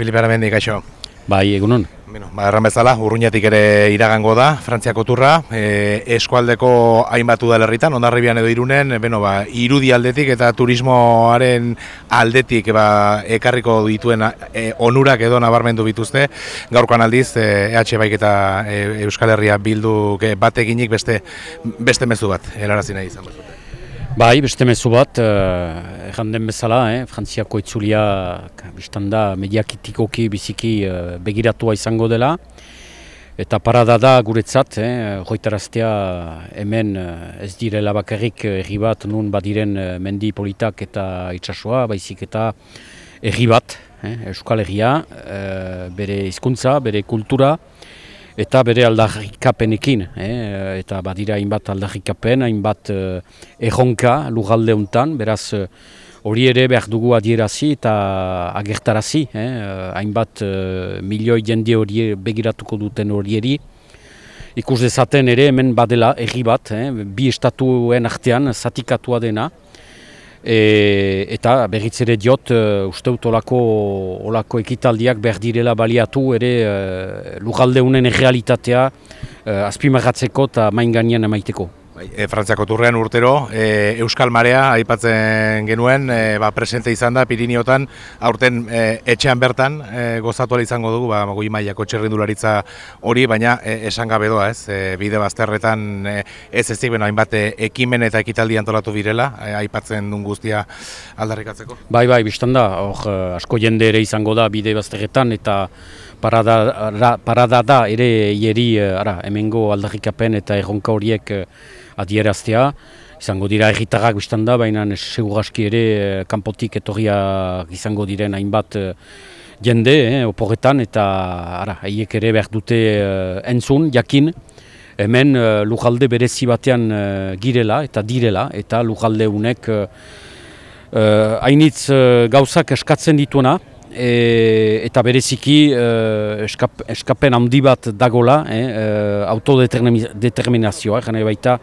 Filipe Aramendi, gaixo. Bai, egunon. Bueno, ba, erran bezala, urruñatik ere iragango da, Frantziako turra, e, eskualdeko hainbat udalerritan, ondarribian edo irunen, beno, ba, irudi aldetik eta turismoaren aldetik ba, ekarriko dituen e, onurak edo nabarmendu bituzte, gaurkoan aldiz, e, EH Baik eta e, Euskal Herria bildu bateginik beste, beste mezu bat, helarazi nahi izan bezute. Bai, beste mezu bat, uh, den bezala, eh, frantziako itzulia biztan da mediakitikoki biziki uh, begiratua izango dela. Eta parada da guretzat, eh, joitaraztea hemen uh, ez direla bakarrik erri bat nun badiren uh, mendi politak eta itsasoa, baizik eta erri bat, eh, Euskal Herria, uh, bere hizkuntza, bere kultura, eta bere aldarrikapenekin, eh? eta badira hainbat aldarrikapen, hainbat eh, erronka lugalde hontan, beraz eh, hori ere behar dugu adierazi eta agertarazi, eh? hainbat eh, milioi jende hori begiratuko duten horieri. Ikus dezaten ere hemen badela erri bat, eh? bi estatuen artean zatikatua dena, E, eta berriz ere diot, uh, uste dut olako, olako ekitaldiak behar direla baliatu ere uh, lugaldeunen errealitatea uh, azpimarratzeko eta main gainean emaiteko. Bai, e, Frantziako turrean urtero, e, Euskal Marea aipatzen genuen, e, ba, presente izan da, Piriniotan, aurten e, etxean bertan, e, gozatuala izango dugu, ba, goi maiako txerrindularitza hori, baina e, esan gabe doa, ez, e, bide bazterretan e, ez ez zik, hainbat ekimen eta ekitaldi antolatu birela, e, aipatzen duen guztia aldarrikatzeko. Bai, bai, biztan da, hor, asko jende ere izango da bide bazterretan, eta parada, parada da ere hieri, ara, hemengo aldarrikapen eta erronka horiek adieraztea, izango dira erritarrak biztan da, baina segurazki ere eh, kanpotik etorria izango diren hainbat eh, jende, eh, oporretan, eta ara, haiek ere behar dute eh, entzun, jakin, hemen eh, lujalde berezi batean eh, girela eta direla, eta lujalde unek eh, hainitz gauzak eskatzen dituena, E, eta bereziki e, eskap, eskapen handi bat dagola, e, e, autodeterminazioa, jane baita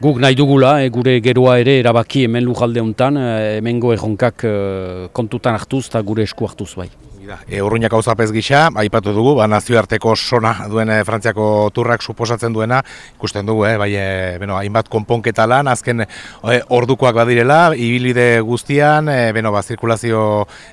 guk nahi dugula, e, gure geroa ere erabaki hemen lujalde honetan, e, hemengo erronkak e, kontutan hartuz eta gure esku hartuz bai. E, Urruñak hau zapez gisa, aipatu dugu, ba, nazioarteko sona duen eh, Frantziako turrak suposatzen duena, ikusten dugu, eh, bai, e, beno, hainbat konponketa lan, azken e, ordukoak badirela, ibilbide guztian, e, beno, ba, zirkulazio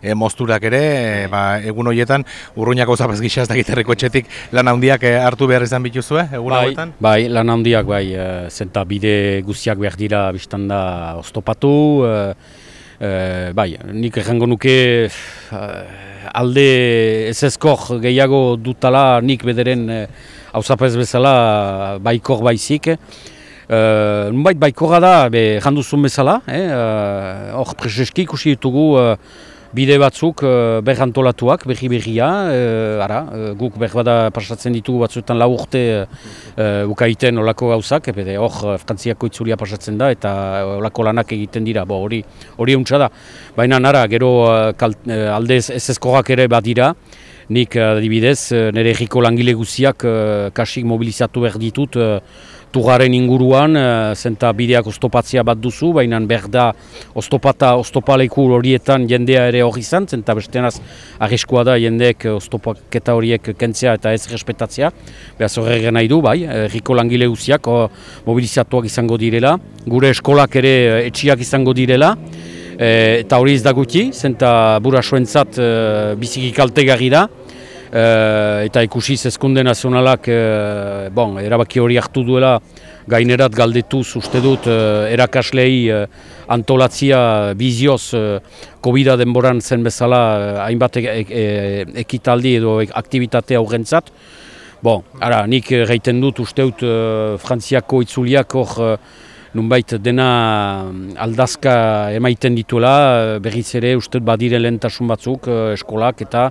e, mozturak ere, e, ba, egun horietan, Urruñak hau zapez gisa, ez dakiterriko etxetik lan handiak hartu behar izan bituzue, egun bai, Bai, lan handiak, bai, e, zenta bide guztiak behar dira biztanda oztopatu, e, bai, nik errango nuke, alde ez ezkor gehiago dutala nik bederen hau e, bezala baikor baizik. E, nunbait baikorra da, be, janduzun bezala, eh, hor e, prezeski ikusi ditugu e, bide batzuk uh, berrantolatuak, berri berria, uh, ara, uh, guk berri bada pasatzen ditugu batzuetan lau urte uh, ukaiten olako gauzak, ebede hor frantziako itzulia pasatzen da eta olako lanak egiten dira, bo hori hori da. Baina nara, gero uh, aldez ez ezkogak ere badira, nik adibidez, nire erriko langile guziak kasik mobilizatu behar ditut, Tugaren inguruan, uh, zenta bideak oztopatzea bat duzu, baina behar da oztopata oztopaleku horietan jendea ere hori izan, zenta bestenaz arriskoa da jendeek oztopaketa horiek kentzea eta ez respetatzea. Beaz horre nahi du, bai, erriko langile guziak mobilizatuak izango direla, gure eskolak ere etxiak izango direla, e, eta hori ez da guti, zenta burasoentzat e, biziki kaltegarri da, Eh, eta ikusi zezkunde nazionalak e, bon, erabaki hori hartu duela gainerat galdetu uste dut e, erakaslei antolatzia bizioz e, covid denboran zen bezala hainbat e, e, ekitaldi edo aktivitate aurrentzat. Bon, ara, nik reiten dut uste dut frantziako itzuliak hor nunbait dena aldazka emaiten dituela, berriz ere uste badire lehentasun batzuk eskolak eta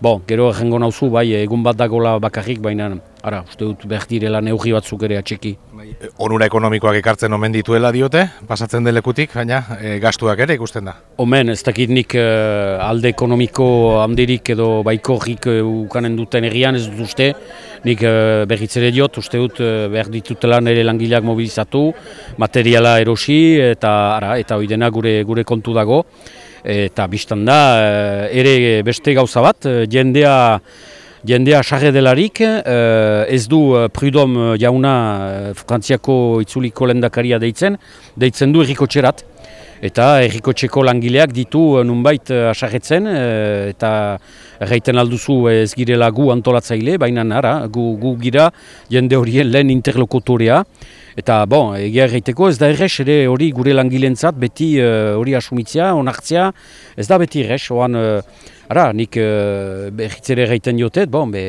Bo, gero egengo nauzu, bai, egun bat dagoela bakarrik, baina, ara, uste dut behar direla neugi batzuk ere atxeki. Bai, onura ekonomikoak ekartzen omen dituela diote, pasatzen delekutik, baina e, gastuak ere ikusten da. Omen, ez dakit nik e, alde ekonomiko handirik edo baikorrik e, ukanen duten egian ez dut uste, nik e, berriz ere diot, uste dut e, behar ditutela nire langileak mobilizatu, materiala erosi, eta ara, eta hori dena gure, gure kontu dago eta biztan da eh, ere beste gauza bat, eh, jendea jendea sarre delarik, eh, ez du Prudom jauna Frantziako itzuliko lendakaria deitzen, deitzen du errikotxerat. Eta errikotxeko langileak ditu eh, nunbait eh, asarretzen eh, eta erraiten alduzu ez girela gu antolatzaile, baina nara, gu, gu gira jende horien lehen interlokutorea. Eta bon, egia erraiteko ez da errez ere hori gure langilentzat beti hori asumitzea, onartzea, ez da beti errez, oan, uh, ara, nik uh, berritzere erraiten diotet, bon, be,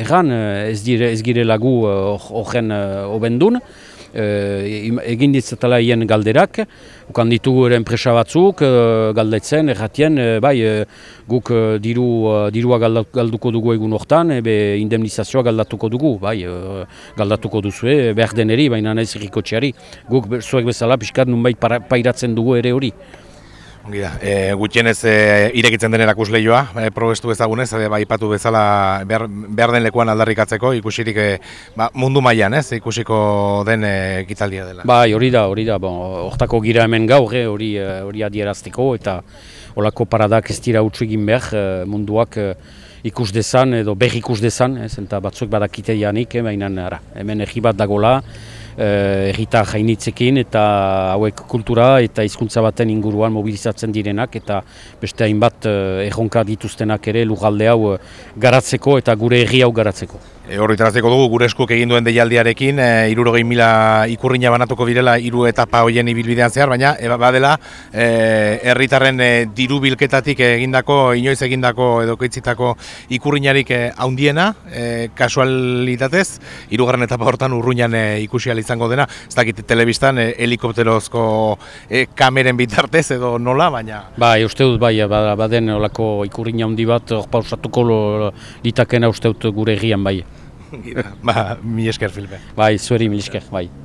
erran ez, dire, ez girela gu horren uh, obendun, Uh, egin ditzatela hien galderak, ukan ditugu ere enpresa batzuk, uh, galdetzen, erratien, uh, bai, uh, guk diru, dirua galduko dugu egun hortan, ebe indemnizazioa galdatuko dugu, bai, uh, galdatuko duzue, behar deneri, baina ez irrikotxeari, guk zuek bezala pixkat nunbait pairatzen dugu ere hori. Ongi da, e, gutxienez e, irekitzen den erakusleioa, e, probestu ezagunez, e, ba, ipatu bezala behar, behar den lekuan aldarrikatzeko, ikusirik e, ba, mundu mailan ez, ikusiko den ekitaldia dela. Bai, hori da, hori da, bon, hortako gira hemen gaur, hori hori adierazteko, eta holako paradak ez dira utzu egin behar eh, munduak ikus dezan edo berri ikus dezan, ez, eta batzuk badakite janik, eh, baina hemen erri bat dagola, eh, errita jainitzekin eta hauek kultura eta hizkuntza baten inguruan mobilizatzen direnak eta beste hainbat eh, erronka dituztenak ere lugalde hau eh, garatzeko eta gure herri hau garatzeko. E, Horri tarazteko dugu, gure eskuk egin duen deialdiarekin, e, irurogei mila ikurrina banatuko direla hiru etapa hoien ibilbidean zehar, baina e, badela e, herritarren e, diru bilketatik egindako, inoiz egindako edo koitzitako ikurrinarik e, haundiena, e, kasualitatez, hirugarren etapa hortan urruinan e, ikusi izango dena, ez dakit telebistan e, helikopterozko e, kameren bitartez edo nola, baina Bai, uste dut, bai, ba- baden olako ikurriña handi bat pausatuko litakena uste dut gure egian bai. Ba, mi esker filme. Bai, zueri milisker, bai.